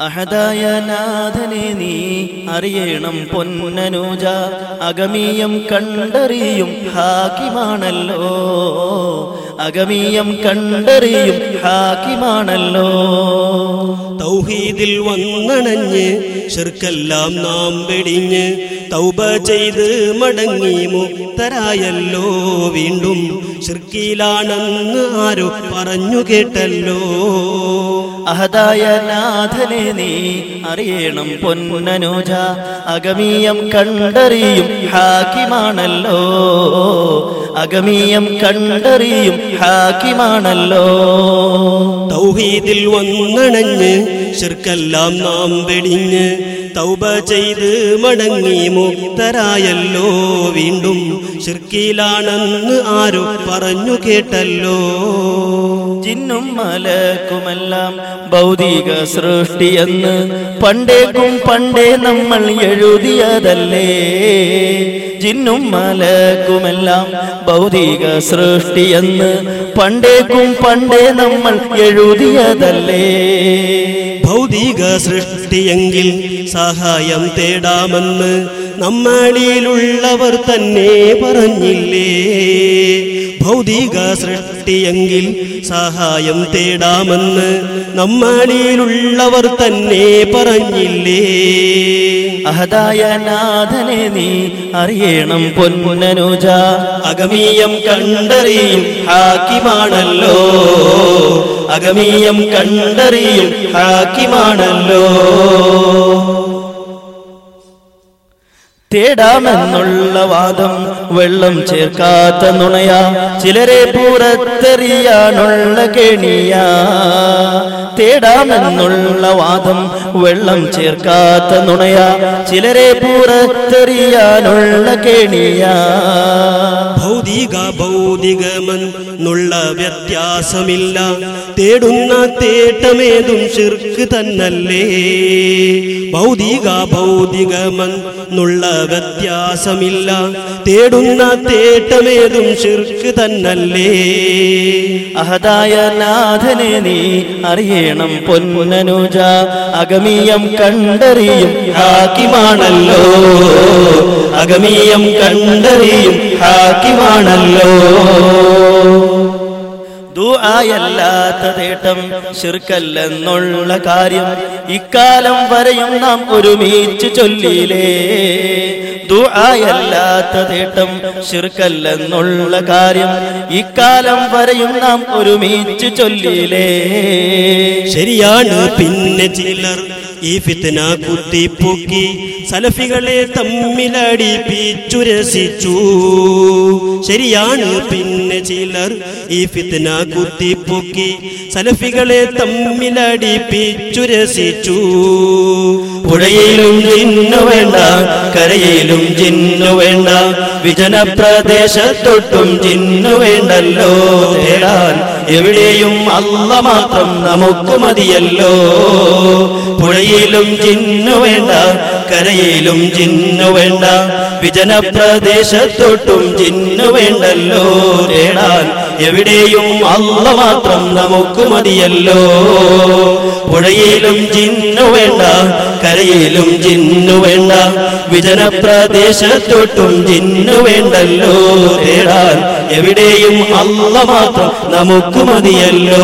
അഹദായ നാഥനെ നീ അറിയണം പൊന്നനൂജ അഗമീയം കണ്ടറിയും ഹാക്കിമാണല്ലോ. അഗമീയം കണ്ടറിയും ഹാക്കിമാണല്ലോ. തൗഹീദിൽ വന്നണഞ്ഞ് ഷിർക്കെല്ലാം നാം വെടിഞ്ഞ് തൗബ ചെയ്ത് മടങ്ങി മുക്തരായല്ലോ. വീണ്ടും ഷിർക്കിലാണെന്ന് ആരോ പറഞ്ഞു കേട്ടല്ലോ. അഹദായ നാഥനെ നീ അറിയണം പൊന്നനുജ. അഗമീയം കണ്ടറിയും ഹാക്കിമാണല്ലോ. അഗമീയം കണ്ടറിയും ഹാക്കിമാണല്ലോ. തൗഹീദിൽ വന്നണഞ്ഞ് ശിർക്കെല്ലാം നാം വെടിഞ്ഞ് തൗബ ചെയ്ത് മടങ്ങി മുക്തരായല്ലോ. വീണ്ടും ഷിർക്കിലാണെന്ന് ആരോ പറഞ്ഞു കേട്ടല്ലോ. ജിന്നും മലക്കുമെല്ലാം ഭൗതിക സൃഷ്ടിയെന്ന് പണ്ടേക്കും പണ്ടേ നമ്മൾ എഴുതിയതല്ലേ. ജിന്നും മലക്കുമെല്ലാം ഭൗതിക സൃഷ്ടിയെന്ന് പണ്ടേക്കും പണ്ടേ നമ്മൾ എഴുതിയതല്ലേ. ഭൗതിക സൃഷ്ടിയെങ്കിൽ സഹായം തേടാമെന്ന് നമ്മളിലുള്ളവർ തന്നെ പറഞ്ഞില്ലേ? ഭൗതിക സൃഷ്ടിയെങ്കിൽ സഹായം തേടാമെന്ന് നമ്മളിലുള്ളവർ തന്നെ പറഞ്ഞില്ലേ? അഹദായ നാഥനെ നീ അറിയണം പൊന്നനുജ അഗമീയം കണ്ടറിയും ഹാക്കിമാണല്ലോ. അഗമീയം കണ്ടറിയും ഹാക്കിമാണല്ലോ. തേടാമെന്നുള്ള വാദം വെള്ളം ചേർക്കാത്ത നുണയ. ചിലരെ പുറത്തെറിയാനുള്ള കെണിയ. തേടാമെന്നുള്ള വാദം വെള്ളം ചേർക്കാത്ത നുണയ. ചിലരെ പുറത്തെറിയാനുള്ള കെണിയ. ഭൗതിക ഭൗതികമെന്നുള്ള വ്യത്യാസമില്ല. തേടുന്ന തേട്ടമേതും ശിർക്ക് തന്നല്ലേ. ഭൗതിക ഭൗതികമെന്നുള്ള വ്യത്യാസമില്ല തേടുന്ന തേട്ടമേതും ശിർക്ക് തന്നല്ലേ. അഹദായ നാഥനെ നീ അറിയണം പൊന്നനുജ. അഗമീയം കണ്ടറിയും ഹാക്കിമാണല്ലോ. അഗമീയം കണ്ടറിയും ഹാക്കിമാണല്ലോ. ദുആയല്ലാത്ത തേട്ടം ശിർക്കല്ലെന്നുള്ള കാര്യം ഇക്കാലം വരെയും നാം ഒരുമിച്ച് ചൊല്ലിയിലേ ദുആയല്ലാത്ത തേട്ടം ശിർക്കല്ലെന്നുള്ള കാര്യം ഇക്കാലം വരെയും നാം ഒരുമിച്ച് ചൊല്ലിയിലേ ശരിയാണ് പിന്നെ ചിലർ ഈ ഫിത്തന കുത്തിപ്പൊക്കി സലഫികളെ തമ്മിലടിപ്പിച്ചു രസിച്ചു ശരിയാണ് പിന്നെ ചിലർ ഈ ഫിത്തന കുത്തിപ്പൊക്കി സലഫികളെ തമ്മിലടിപ്പിച്ചു രസിച്ചു പുഴയിലും ജിന്നു വേണ്ട കരയിലും ജിന്നു വേണ്ട വിജന പ്രദേശത്തൊട്ടും ജിന്നു വേണ്ടല്ലോ. എവിടെയും അല്ല മാത്രം നമുക്ക് മതിയല്ലോ. പുഴയിലും ചിന്നു വേണ്ട കരയിലും ചിന്നു വേണ്ട വിജന പ്രദേശത്തോട്ടും ചിന്നു വേണ്ടല്ലോ. തേടാൻ എവിടെയും അല്ല മാത്രം നമുക്ക് മതിയല്ലോ. പുഴയിലും ചിന്നു വേണ്ട കരയിലും ചിന്നു വേണ്ട വിജന പ്രദേശത്തോട്ടും ചിന്നു വേണ്ടല്ലോ. തേടാൻ എവിടെയും അല്ല മാത്രം. നമുക്ക് മതിയല്ലോ.